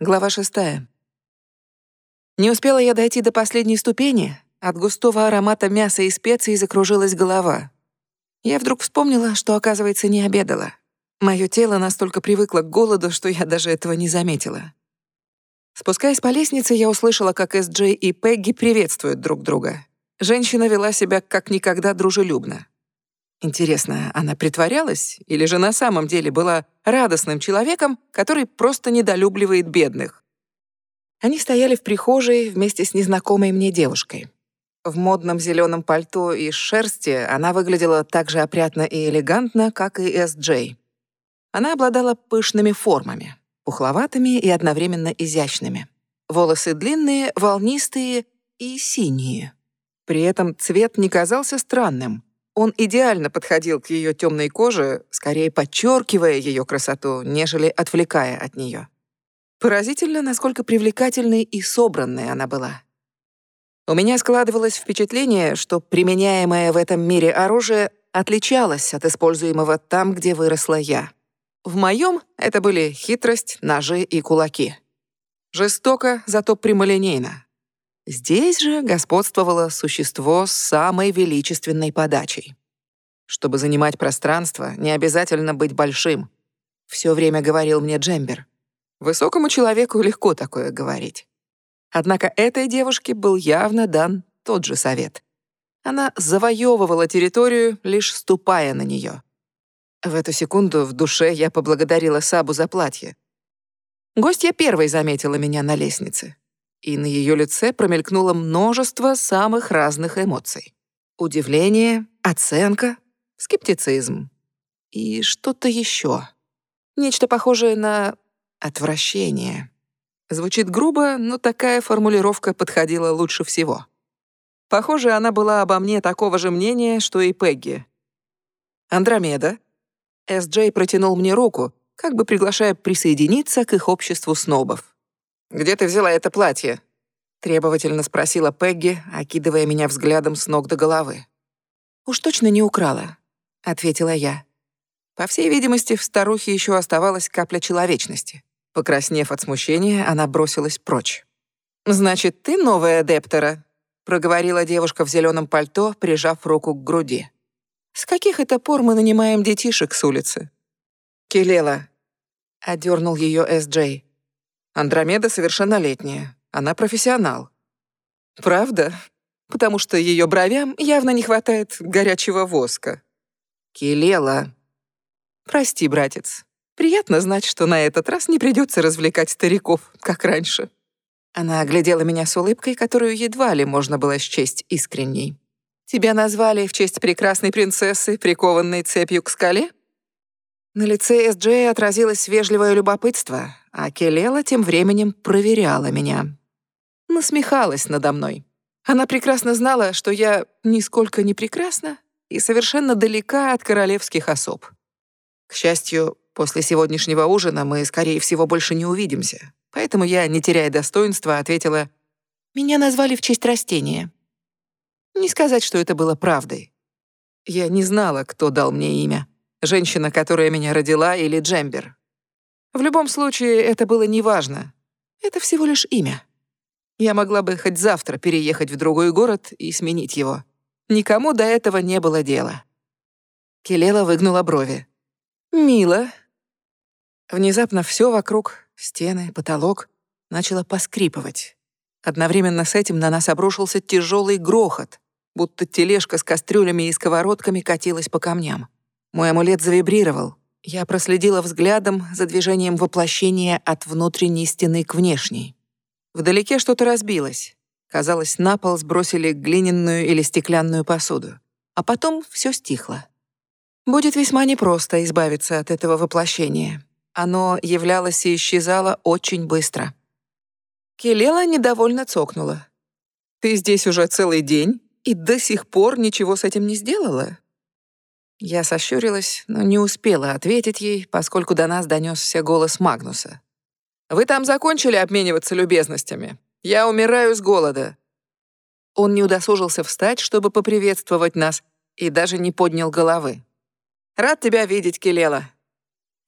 Глава шестая. Не успела я дойти до последней ступени, от густого аромата мяса и специй закружилась голова. Я вдруг вспомнила, что, оказывается, не обедала. Моё тело настолько привыкло к голоду, что я даже этого не заметила. Спускаясь по лестнице, я услышала, как Эс-Джей и Пегги приветствуют друг друга. Женщина вела себя как никогда дружелюбно. Интересно, она притворялась или же на самом деле была радостным человеком, который просто недолюбливает бедных? Они стояли в прихожей вместе с незнакомой мне девушкой. В модном зеленом пальто из шерсти она выглядела так же опрятно и элегантно, как и С.Джей. Она обладала пышными формами, пухловатыми и одновременно изящными. Волосы длинные, волнистые и синие. При этом цвет не казался странным — он идеально подходил к ее темной коже, скорее подчеркивая ее красоту, нежели отвлекая от нее. Поразительно, насколько привлекательной и собранной она была. У меня складывалось впечатление, что применяемое в этом мире оружие отличалось от используемого там, где выросла я. В моем это были хитрость, ножи и кулаки. Жестоко, зато прямолинейно. Здесь же господствовало существо с самой величественной подачей. Чтобы занимать пространство, не обязательно быть большим. Все время говорил мне Джембер. Высокому человеку легко такое говорить. Однако этой девушке был явно дан тот же совет. Она завоевывала территорию, лишь ступая на нее. В эту секунду в душе я поблагодарила Сабу за платье. Гостья первой заметила меня на лестнице и на ее лице промелькнуло множество самых разных эмоций. Удивление, оценка, скептицизм и что-то еще. Нечто похожее на отвращение. Звучит грубо, но такая формулировка подходила лучше всего. Похоже, она была обо мне такого же мнения, что и Пегги. «Андромеда?» С.Джей протянул мне руку, как бы приглашая присоединиться к их обществу снобов. «Где ты взяла это платье?» — требовательно спросила Пегги, окидывая меня взглядом с ног до головы. «Уж точно не украла», — ответила я. По всей видимости, в старухе еще оставалась капля человечности. Покраснев от смущения, она бросилась прочь. «Значит, ты новая адептера?» — проговорила девушка в зеленом пальто, прижав руку к груди. «С каких это пор мы нанимаем детишек с улицы?» «Келела», — одернул ее С.Джей. Андромеда совершеннолетняя. Она профессионал. Правда? Потому что ее бровям явно не хватает горячего воска. Келела. Прости, братец. Приятно знать, что на этот раз не придется развлекать стариков, как раньше. Она оглядела меня с улыбкой, которую едва ли можно было счесть искренней. «Тебя назвали в честь прекрасной принцессы, прикованной цепью к скале?» На лице С.Джей отразилось вежливое любопытство, а Келела тем временем проверяла меня. Насмехалась надо мной. Она прекрасно знала, что я нисколько не прекрасна и совершенно далека от королевских особ. К счастью, после сегодняшнего ужина мы, скорее всего, больше не увидимся. Поэтому я, не теряя достоинства, ответила, «Меня назвали в честь растения». Не сказать, что это было правдой. Я не знала, кто дал мне имя. Женщина, которая меня родила, или Джембер. В любом случае, это было неважно. Это всего лишь имя. Я могла бы хоть завтра переехать в другой город и сменить его. Никому до этого не было дела. Келела выгнула брови. «Мило». Внезапно все вокруг, стены, потолок, начало поскрипывать. Одновременно с этим на нас обрушился тяжелый грохот, будто тележка с кастрюлями и сковородками катилась по камням. Мой амулет завибрировал, я проследила взглядом за движением воплощения от внутренней стены к внешней. Вдалеке что-то разбилось. Казалось, на пол сбросили глиняную или стеклянную посуду. А потом все стихло. Будет весьма непросто избавиться от этого воплощения. Оно являлось и исчезало очень быстро. Келела недовольно цокнула. «Ты здесь уже целый день и до сих пор ничего с этим не сделала?» Я сощурилась, но не успела ответить ей, поскольку до нас донесся голос Магнуса. «Вы там закончили обмениваться любезностями? Я умираю с голода». Он не удосужился встать, чтобы поприветствовать нас, и даже не поднял головы. «Рад тебя видеть, Келела».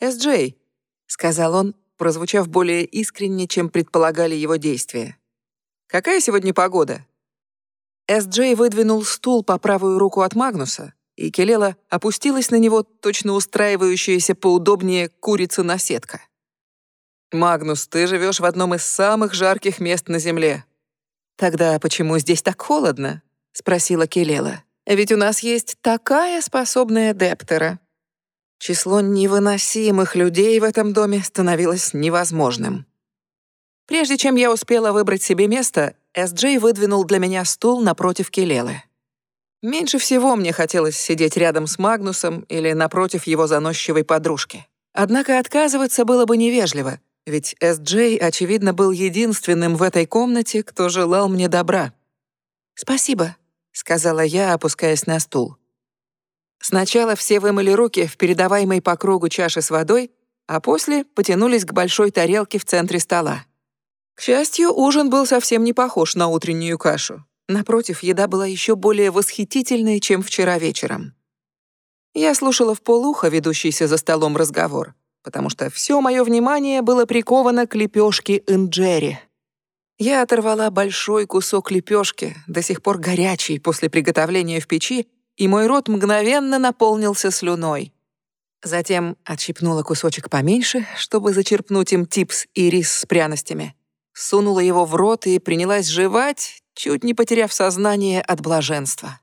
«Эс-Джей», — сказал он, прозвучав более искренне, чем предполагали его действия. «Какая сегодня погода?» Эс-Джей выдвинул стул по правую руку от Магнуса, и Келела опустилась на него, точно устраивающаяся поудобнее курица-наседка. «Магнус, ты живешь в одном из самых жарких мест на Земле». «Тогда почему здесь так холодно?» — спросила Келела. «Ведь у нас есть такая способная Дептера». Число невыносимых людей в этом доме становилось невозможным. Прежде чем я успела выбрать себе место, Эс-Джей выдвинул для меня стул напротив Келелы. Меньше всего мне хотелось сидеть рядом с Магнусом или напротив его заносчивой подружки. Однако отказываться было бы невежливо, ведь Эс-Джей, очевидно, был единственным в этой комнате, кто желал мне добра. «Спасибо», — сказала я, опускаясь на стул. Сначала все вымыли руки в передаваемой по кругу чаше с водой, а после потянулись к большой тарелке в центре стола. К счастью, ужин был совсем не похож на утреннюю кашу. Напротив, еда была еще более восхитительной, чем вчера вечером. Я слушала в полухо ведущийся за столом разговор, потому что все мое внимание было приковано к лепешке инджери. Я оторвала большой кусок лепешки, до сих пор горячий после приготовления в печи, и мой рот мгновенно наполнился слюной. Затем отщипнула кусочек поменьше, чтобы зачерпнуть им типс и рис с пряностями. Сунула его в рот и принялась жевать, чуть не потеряв сознание от блаженства.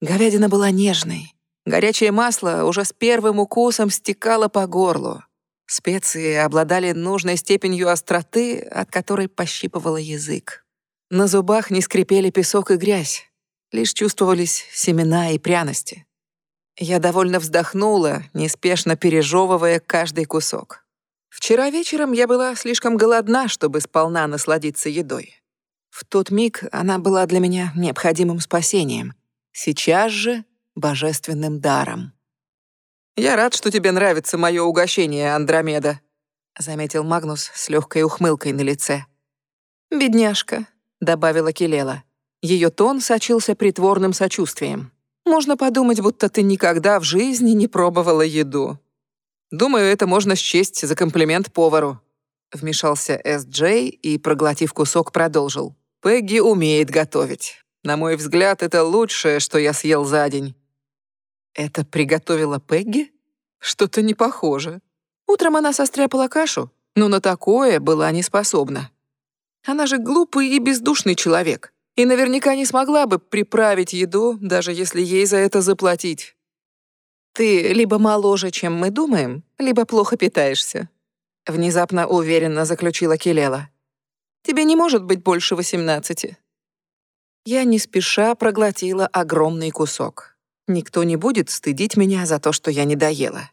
Говядина была нежной. Горячее масло уже с первым укусом стекало по горлу. Специи обладали нужной степенью остроты, от которой пощипывало язык. На зубах не скрипели песок и грязь, лишь чувствовались семена и пряности. Я довольно вздохнула, неспешно пережевывая каждый кусок. Вчера вечером я была слишком голодна, чтобы сполна насладиться едой. В тот миг она была для меня необходимым спасением. Сейчас же — божественным даром. «Я рад, что тебе нравится мое угощение, Андромеда», — заметил Магнус с легкой ухмылкой на лице. «Бедняжка», — добавила Келела. Ее тон сочился притворным сочувствием. «Можно подумать, будто ты никогда в жизни не пробовала еду. Думаю, это можно счесть за комплимент повару», — вмешался С.Джей и, проглотив кусок, продолжил. Пегги умеет готовить. На мой взгляд, это лучшее, что я съел за день». «Это приготовила Пегги? Что-то не похоже. Утром она состряпала кашу, но на такое была не способна. Она же глупый и бездушный человек, и наверняка не смогла бы приправить еду, даже если ей за это заплатить. Ты либо моложе, чем мы думаем, либо плохо питаешься», — внезапно уверенно заключила Келела. Тебе не может быть больше восемнадцати». Я не спеша проглотила огромный кусок. Никто не будет стыдить меня за то, что я не доела.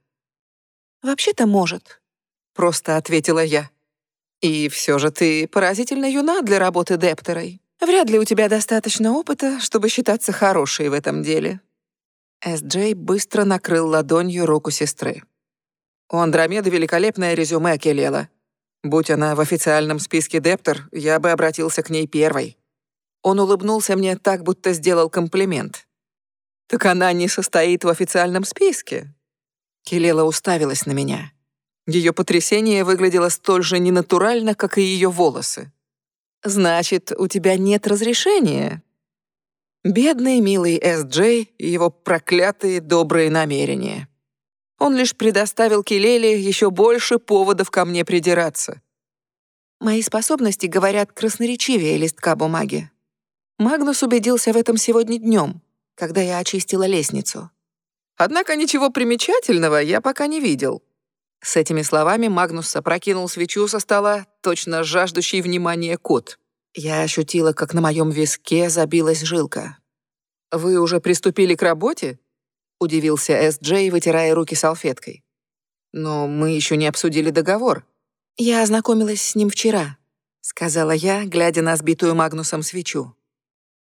«Вообще-то может», — просто ответила я. «И все же ты поразительно юна для работы дептерой. Вряд ли у тебя достаточно опыта, чтобы считаться хорошей в этом деле». С.Джей быстро накрыл ладонью руку сестры. «У Андромеды великолепное резюме, Келела. Будь она в официальном списке Дептер, я бы обратился к ней первой. Он улыбнулся мне так, будто сделал комплимент. «Так она не состоит в официальном списке?» Келела уставилась на меня. Ее потрясение выглядело столь же ненатурально, как и ее волосы. «Значит, у тебя нет разрешения?» Бедный, милый С.Джей и его проклятые добрые намерения. Он лишь предоставил Келеле еще больше поводов ко мне придираться. Мои способности говорят красноречивее листка бумаги. Магнус убедился в этом сегодня днем, когда я очистила лестницу. Однако ничего примечательного я пока не видел. С этими словами Магнус опрокинул свечу со стола, точно жаждущий внимания кот. Я ощутила, как на моем виске забилась жилка. «Вы уже приступили к работе?» — удивился С.Джей, вытирая руки салфеткой. «Но мы еще не обсудили договор». «Я ознакомилась с ним вчера», — сказала я, глядя на сбитую Магнусом свечу.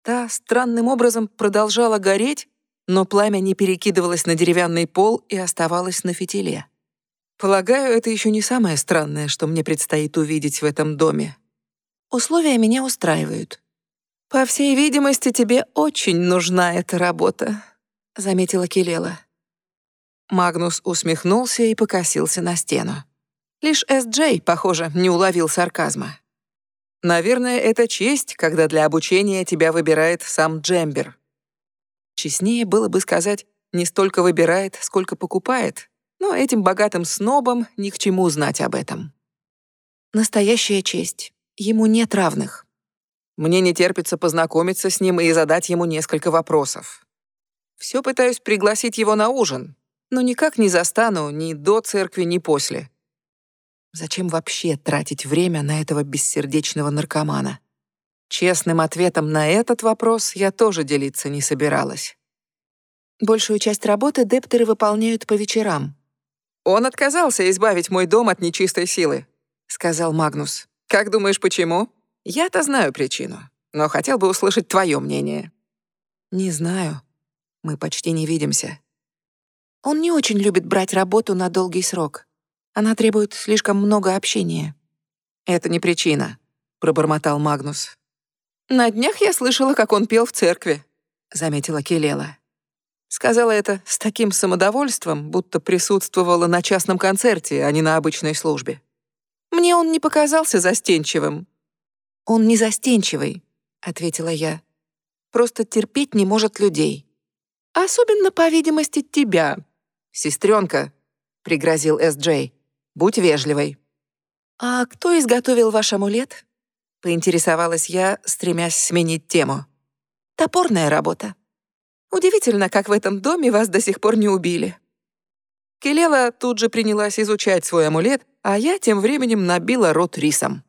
Та странным образом продолжала гореть, но пламя не перекидывалось на деревянный пол и оставалось на фитиле. Полагаю, это еще не самое странное, что мне предстоит увидеть в этом доме. Условия меня устраивают. По всей видимости, тебе очень нужна эта работа. — заметила Келела. Магнус усмехнулся и покосился на стену. Лишь С.Джей, похоже, не уловил сарказма. Наверное, это честь, когда для обучения тебя выбирает сам Джембер. Честнее было бы сказать, не столько выбирает, сколько покупает, но этим богатым снобам ни к чему знать об этом. Настоящая честь. Ему нет равных. Мне не терпится познакомиться с ним и задать ему несколько вопросов. Все пытаюсь пригласить его на ужин, но никак не застану ни до церкви, ни после. Зачем вообще тратить время на этого бессердечного наркомана? Честным ответом на этот вопрос я тоже делиться не собиралась. Большую часть работы дептеры выполняют по вечерам. «Он отказался избавить мой дом от нечистой силы», — сказал Магнус. «Как думаешь, почему?» Я-то знаю причину, но хотел бы услышать твое мнение. Не знаю. Мы почти не видимся. Он не очень любит брать работу на долгий срок. Она требует слишком много общения. Это не причина, пробормотал Магнус. На днях я слышала, как он пел в церкви, заметила Келела. Сказала это с таким самодовольством, будто присутствовала на частном концерте, а не на обычной службе. Мне он не показался застенчивым, «Он не застенчивый», — ответила я. «Просто терпеть не может людей. Особенно, по видимости, тебя, сестренка», — пригрозил С.Джей. «Будь вежливой». «А кто изготовил ваш амулет?» — поинтересовалась я, стремясь сменить тему. «Топорная работа. Удивительно, как в этом доме вас до сих пор не убили». Келела тут же принялась изучать свой амулет, а я тем временем набила рот рисом.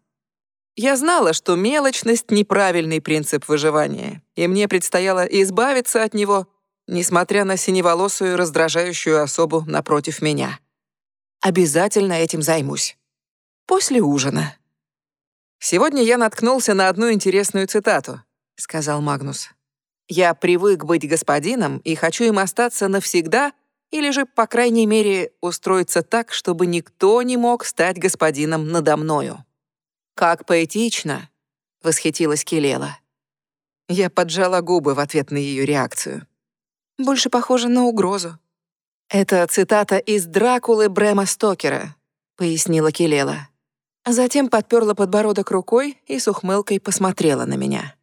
Я знала, что мелочность — неправильный принцип выживания, и мне предстояло избавиться от него, несмотря на синеволосую раздражающую особу напротив меня. Обязательно этим займусь. После ужина. «Сегодня я наткнулся на одну интересную цитату», — сказал Магнус. «Я привык быть господином и хочу им остаться навсегда или же, по крайней мере, устроиться так, чтобы никто не мог стать господином надо мною». «Как поэтично!» — восхитилась Келела. Я поджала губы в ответ на ее реакцию. Больше похоже на угрозу. «Это цитата из «Дракулы» Брэма Стокера», — пояснила Келела. Затем подперла подбородок рукой и с ухмылкой посмотрела на меня.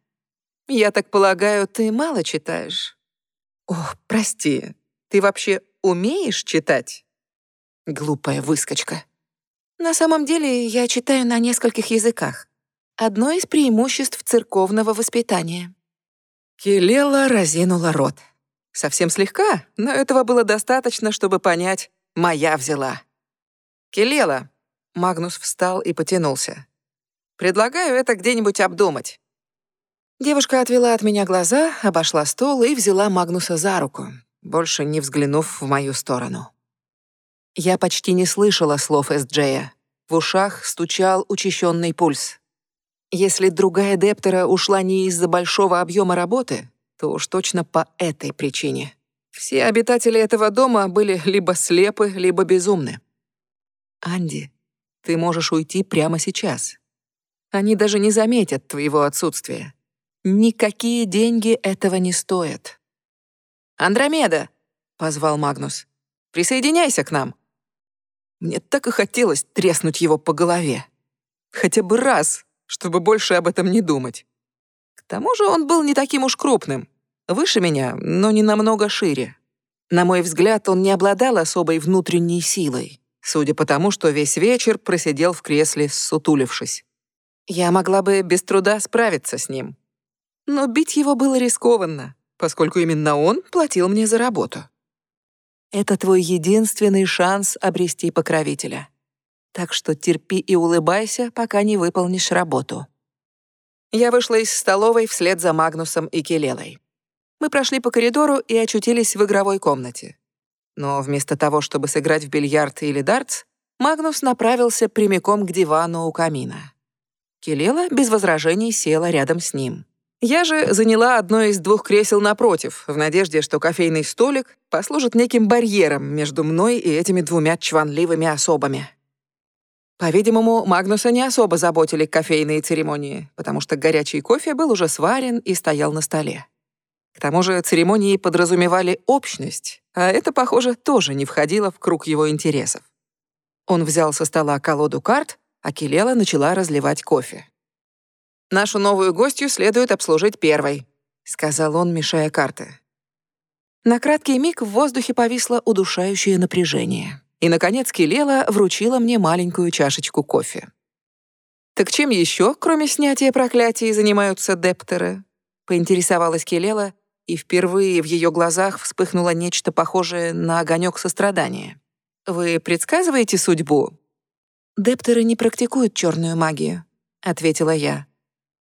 «Я так полагаю, ты мало читаешь?» «Ох, прости, ты вообще умеешь читать?» Глупая выскочка. На самом деле я читаю на нескольких языках. Одно из преимуществ церковного воспитания. Келела разинула рот. Совсем слегка, но этого было достаточно, чтобы понять, моя взяла. Келела. Магнус встал и потянулся. Предлагаю это где-нибудь обдумать. Девушка отвела от меня глаза, обошла стол и взяла Магнуса за руку, больше не взглянув в мою сторону. Я почти не слышала слов Эсджея. В ушах стучал учащенный пульс. Если другая Дептера ушла не из-за большого объема работы, то уж точно по этой причине. Все обитатели этого дома были либо слепы, либо безумны. «Анди, ты можешь уйти прямо сейчас. Они даже не заметят твоего отсутствия. Никакие деньги этого не стоят». «Андромеда!» — позвал Магнус. «Присоединяйся к нам!» Мне так и хотелось треснуть его по голове. Хотя бы раз, чтобы больше об этом не думать. К тому же он был не таким уж крупным. Выше меня, но не намного шире. На мой взгляд, он не обладал особой внутренней силой, судя по тому, что весь вечер просидел в кресле, сутулившись. Я могла бы без труда справиться с ним. Но бить его было рискованно, поскольку именно он платил мне за работу. Это твой единственный шанс обрести покровителя. Так что терпи и улыбайся, пока не выполнишь работу. Я вышла из столовой вслед за Магнусом и Келелой. Мы прошли по коридору и очутились в игровой комнате. Но вместо того, чтобы сыграть в бильярд или дартс, Магнус направился прямиком к дивану у камина. Келела без возражений села рядом с ним. Я же заняла одно из двух кресел напротив, в надежде, что кофейный столик послужит неким барьером между мной и этими двумя чванливыми особами. По-видимому, Магнуса не особо заботили кофейные церемонии, потому что горячий кофе был уже сварен и стоял на столе. К тому же церемонии подразумевали общность, а это, похоже, тоже не входило в круг его интересов. Он взял со стола колоду карт, а Келела начала разливать кофе. «Нашу новую гостью следует обслужить первой», — сказал он, мешая карты. На краткий миг в воздухе повисло удушающее напряжение. И, наконец, Келела вручила мне маленькую чашечку кофе. «Так чем еще, кроме снятия проклятий, занимаются дептеры?» — поинтересовалась Келела, и впервые в ее глазах вспыхнуло нечто похожее на огонек сострадания. «Вы предсказываете судьбу?» «Дептеры не практикуют черную магию», — ответила я.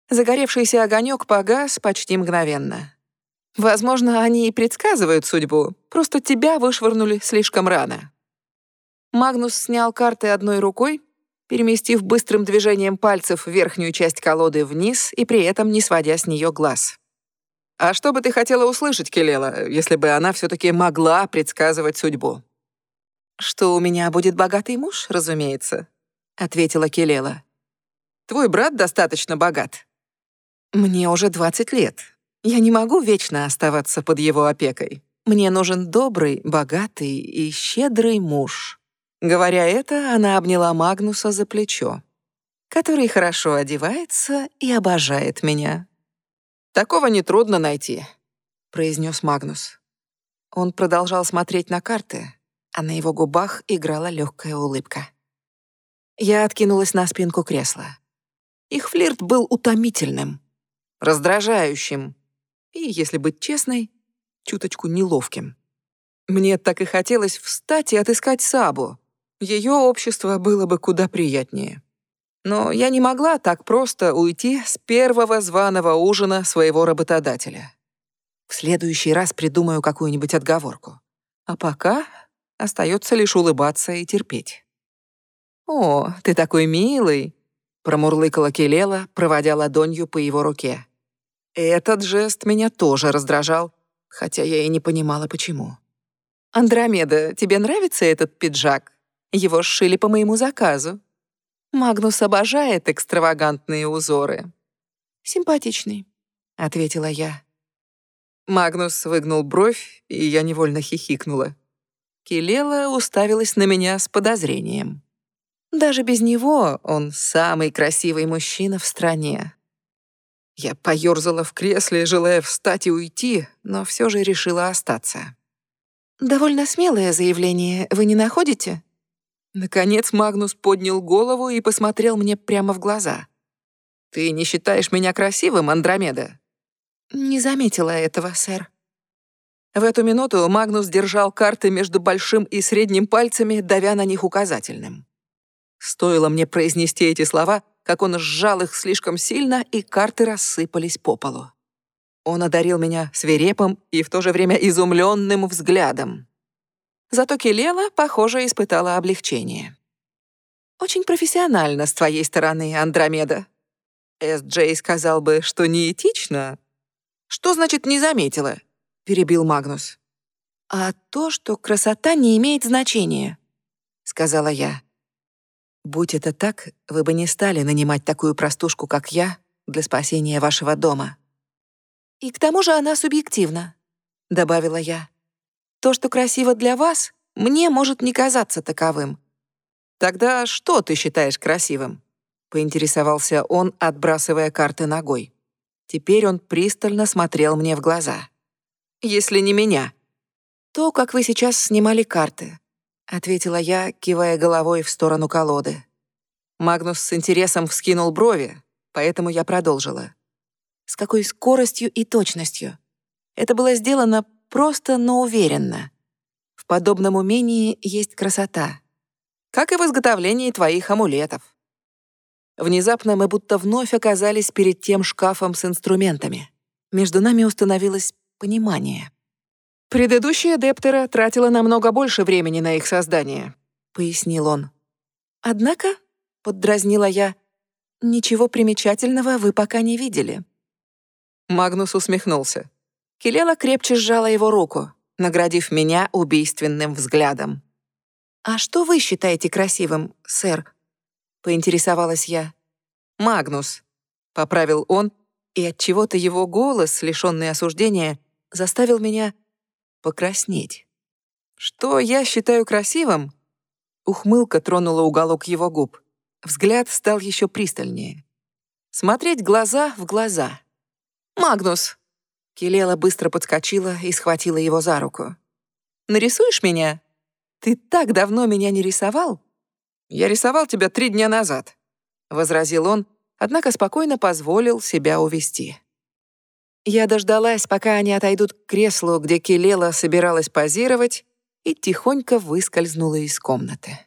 Загоревшийся огонек погас почти мгновенно. «Возможно, они и предсказывают судьбу, просто тебя вышвырнули слишком рано». Магнус снял карты одной рукой, переместив быстрым движением пальцев верхнюю часть колоды вниз и при этом не сводя с нее глаз. «А что бы ты хотела услышать, Келела, если бы она все-таки могла предсказывать судьбу?» «Что у меня будет богатый муж, разумеется», — ответила Келела. «Твой брат достаточно богат». «Мне уже 20 лет. Я не могу вечно оставаться под его опекой. Мне нужен добрый, богатый и щедрый муж». Говоря это, она обняла Магнуса за плечо, который хорошо одевается и обожает меня. «Такого нетрудно найти», — произнес Магнус. Он продолжал смотреть на карты, а на его губах играла легкая улыбка. Я откинулась на спинку кресла. Их флирт был утомительным, раздражающим и, если быть честной, чуточку неловким. Мне так и хотелось встать и отыскать Сабу. Ее общество было бы куда приятнее. Но я не могла так просто уйти с первого званого ужина своего работодателя. В следующий раз придумаю какую-нибудь отговорку. А пока Остается лишь улыбаться и терпеть. «О, ты такой милый!» — промурлыкала Келела, проводя ладонью по его руке. Этот жест меня тоже раздражал, хотя я и не понимала, почему. «Андромеда, тебе нравится этот пиджак? Его сшили по моему заказу. Магнус обожает экстравагантные узоры». «Симпатичный», — ответила я. Магнус выгнул бровь, и я невольно хихикнула. Келела уставилась на меня с подозрением. Даже без него он самый красивый мужчина в стране. Я поёрзала в кресле, желая встать и уйти, но все же решила остаться. «Довольно смелое заявление, вы не находите?» Наконец Магнус поднял голову и посмотрел мне прямо в глаза. «Ты не считаешь меня красивым, Андромеда?» «Не заметила этого, сэр», в эту минуту Магнус держал карты между большим и средним пальцами, давя на них указательным. Стоило мне произнести эти слова, как он сжал их слишком сильно, и карты рассыпались по полу. Он одарил меня свирепым и в то же время изумленным взглядом. Зато Келела, похоже, испытала облегчение. «Очень профессионально с твоей стороны, Андромеда». Эс-Джей сказал бы, что неэтично. Что значит «не заметила»? — перебил Магнус. «А то, что красота не имеет значения», — сказала я. «Будь это так, вы бы не стали нанимать такую простушку, как я, для спасения вашего дома». «И к тому же она субъективна», — добавила я. «То, что красиво для вас, мне может не казаться таковым». «Тогда что ты считаешь красивым?» — поинтересовался он, отбрасывая карты ногой. Теперь он пристально смотрел мне в глаза если не меня?» «То, как вы сейчас снимали карты», — ответила я, кивая головой в сторону колоды. Магнус с интересом вскинул брови, поэтому я продолжила. С какой скоростью и точностью. Это было сделано просто, но уверенно. В подобном умении есть красота. Как и в изготовлении твоих амулетов. Внезапно мы будто вновь оказались перед тем шкафом с инструментами. Между нами установилась понимание. «Предыдущая Дептера тратила намного больше времени на их создание», — пояснил он. «Однако», — поддразнила я, — «ничего примечательного вы пока не видели». Магнус усмехнулся. Келела крепче сжала его руку, наградив меня убийственным взглядом. «А что вы считаете красивым, сэр?» — поинтересовалась я. «Магнус», — поправил он, и от чего то его голос, лишённый осуждения, заставил меня покраснеть. Что я считаю красивым? Ухмылка тронула уголок его губ. Взгляд стал еще пристальнее. Смотреть глаза в глаза. «Магнус!» Келела быстро подскочила и схватила его за руку. «Нарисуешь меня? Ты так давно меня не рисовал?» «Я рисовал тебя три дня назад», — возразил он, однако спокойно позволил себя увести. Я дождалась, пока они отойдут к креслу, где Келела собиралась позировать, и тихонько выскользнула из комнаты.